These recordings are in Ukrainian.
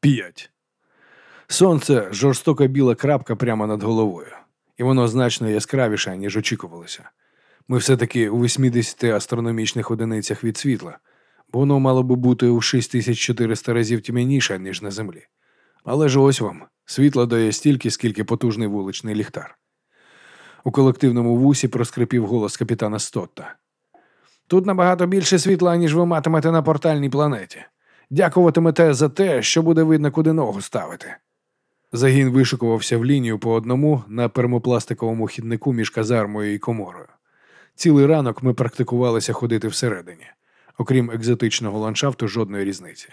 П'ять. Сонце жорстока біла крапка прямо над головою, і воно значно яскравіше, ніж очікувалося. Ми все-таки у 80 астрономічних одиницях від світла, бо воно мало би бути у 6400 разів тьмяніше, ніж на землі. Але ж ось вам світло дає стільки, скільки потужний вуличний ліхтар. У колективному вусі проскрипів голос капітана Стотта. Тут набагато більше світла, ніж ви матимете на портальній планеті. Дякуватимете за те, що буде видно, куди ногу ставити. Загін вишикувався в лінію по одному на пермопластиковому хіднику між казармою і коморою. Цілий ранок ми практикувалися ходити всередині, окрім екзотичного ландшафту, жодної різниці.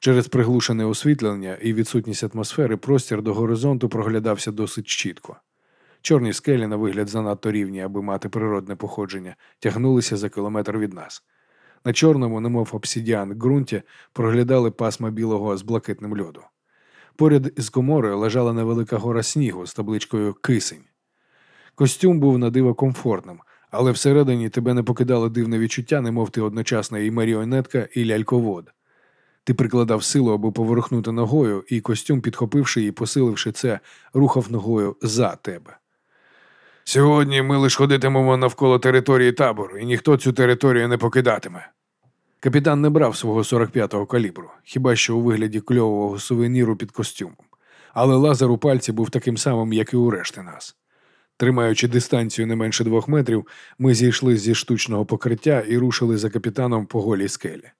Через приглушене освітлення і відсутність атмосфери простір до горизонту проглядався досить чітко. Чорні скелі, на вигляд занадто рівні, аби мати природне походження, тягнулися за кілометр від нас. На чорному, немов обсідіан ґрунті, проглядали пасма білого з блакитним льоду. Поряд із коморою лежала невелика гора снігу з табличкою Кисень. Костюм був на диво комфортним, але всередині тебе не покидало дивне відчуття, немов ти одночасно і маріонетка, і ляльковод. Ти прикладав силу, аби поворухнути ногою, і костюм, підхопивши і посиливши це, рухав ногою за тебе. Сьогодні ми лише ходитимемо навколо території табору, і ніхто цю територію не покидатиме. Капітан не брав свого 45-го калібру, хіба що у вигляді кльового сувеніру під костюмом. Але лазер у пальці був таким самим, як і у решти нас. Тримаючи дистанцію не менше двох метрів, ми зійшли зі штучного покриття і рушили за капітаном по голій скелі.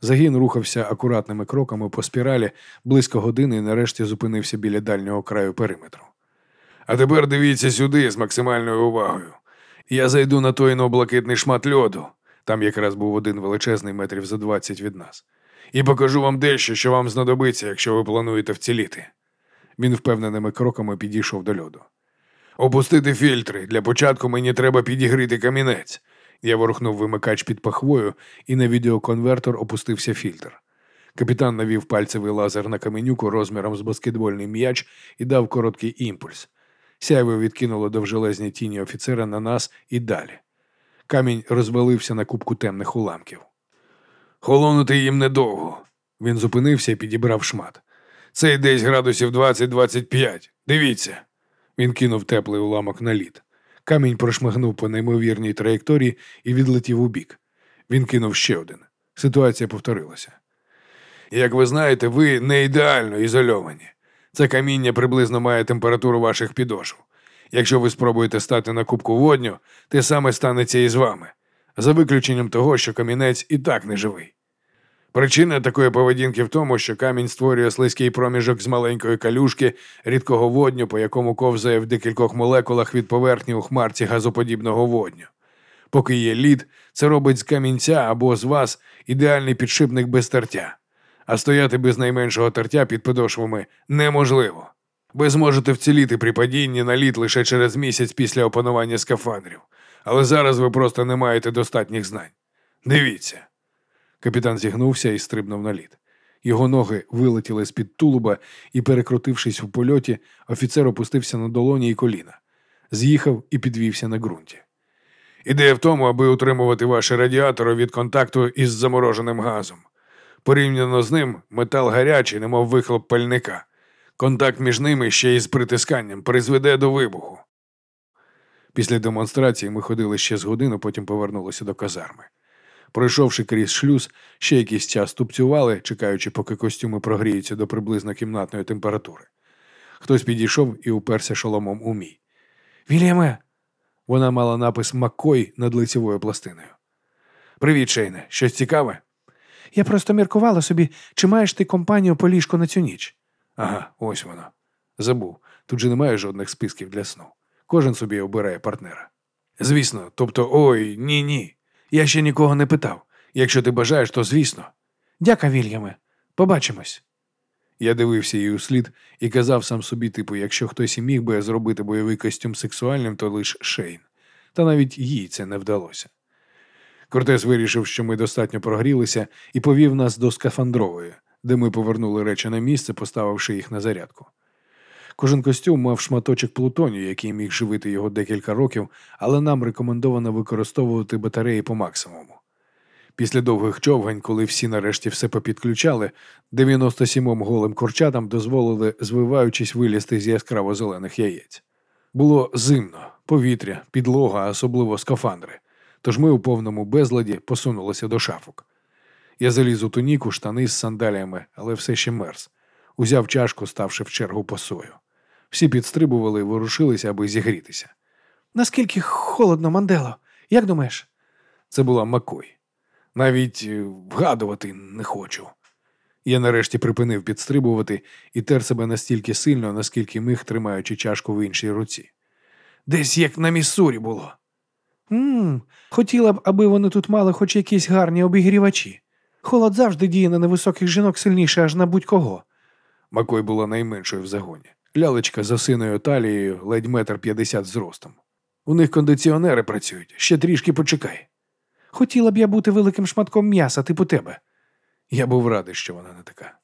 Загін рухався акуратними кроками по спіралі близько години і нарешті зупинився біля дальнього краю периметру. А тепер дивіться сюди з максимальною увагою. Я зайду на той блакитний шмат льоду, там якраз був один величезний метрів за двадцять від нас, і покажу вам дещо, що вам знадобиться, якщо ви плануєте вціліти. Він впевненими кроками підійшов до льоду. Опустити фільтри. Для початку мені треба підігріти камінець. Я ворухнув вимикач під пахвою, і на відеоконвертор опустився фільтр. Капітан навів пальцевий лазер на каменюку розміром з баскетбольний м'яч і дав короткий імпульс. Сяйво відкинуло довжелезні тіні офіцера на нас і далі. Камінь розвалився на кубку темних уламків. Холонути їм недовго. Він зупинився і підібрав шмат. Це десь градусів 20-25. Дивіться. Він кинув теплий уламок на лід. Камінь прошмигнув по неймовірній траєкторії і відлетів у бік. Він кинув ще один. Ситуація повторилася. Як ви знаєте, ви не ідеально ізольовані. Це каміння приблизно має температуру ваших підошв. Якщо ви спробуєте стати на кубку водню, те саме станеться і з вами, за виключенням того, що камінець і так не живий. Причина такої поведінки в тому, що камінь створює слизький проміжок з маленької калюшки, рідкого водню, по якому ковзає в декількох молекулах від поверхні у хмарці газоподібного водню. Поки є лід, це робить з камінця або з вас ідеальний підшипник без тертя, а стояти без найменшого тертя під подошвами неможливо. Ви зможете вціліти при падінні на лід лише через місяць після опанування скафандрів, але зараз ви просто не маєте достатніх знань. Дивіться. Капітан зігнувся і стрибнув на лід. Його ноги вилетіли з-під тулуба і, перекрутившись у польоті, офіцер опустився на долоні і коліна, з'їхав і підвівся на ґрунті. Ідея в тому, аби утримувати ваші радіатори від контакту із замороженим газом. Порівняно з ним метал гарячий, немов вихлоп пальника. Контакт між ними ще й з притисканням призведе до вибуху. Після демонстрації ми ходили ще з годину, потім повернулися до казарми. Пройшовши крізь шлюз, ще якийсь час тупцювали, чекаючи, поки костюми прогріються до приблизно кімнатної температури. Хтось підійшов і уперся шоломом у мій. Вільяме. Вона мала напис Маккой над лицевою пластиною. Привіт, Шейне. Щось цікаве? Я просто міркувала собі, чи маєш ти компанію по ліжку на цю ніч. Ага, ось воно. Забув. Тут же немає жодних списків для сну. Кожен собі обирає партнера. Звісно, тобто, ой, ні, ні. Я ще нікого не питав. Якщо ти бажаєш, то звісно. Дяка, Вільяме. Побачимось. Я дивився їй у слід і казав сам собі, типу, якщо хтось і міг би зробити бойовий костюм сексуальним, то лише Шейн. Та навіть їй це не вдалося. Кортес вирішив, що ми достатньо прогрілися, і повів нас до скафандрової, де ми повернули речі на місце, поставивши їх на зарядку. Кожен костюм мав шматочок плутонію, який міг живити його декілька років, але нам рекомендовано використовувати батареї по максимуму. Після довгих човгань, коли всі нарешті все попідключали, 97 голим курчатам дозволили, звиваючись, вилізти з яскраво зелених яєць. Було зимно, повітря, підлога, особливо скафандри. Тож ми у повному безладі посунулися до шафок. Я заліз у туніку, штани з сандаліями, але все ще мерз. Узяв чашку, ставши в чергу посою. Всі підстрибували і ворушилися, аби зігрітися. Наскільки холодно, Мандело? Як думаєш? Це була Макой. Навіть е, вгадувати не хочу. Я нарешті припинив підстрибувати і тер себе настільки сильно, наскільки міг, тримаючи чашку в іншій руці. Десь як на Міссурі було. Ммм, хотіла б, аби вони тут мали хоч якісь гарні обігрівачі. Холод завжди діє на невисоких жінок сильніше, аж на будь-кого. Макой була найменшою в загоні. Лялечка за синою талією, ледь метр п'ятдесят зростом. У них кондиціонери працюють, ще трішки почекай. Хотіла б я бути великим шматком м'яса, типу тебе. Я був радий, що вона не така.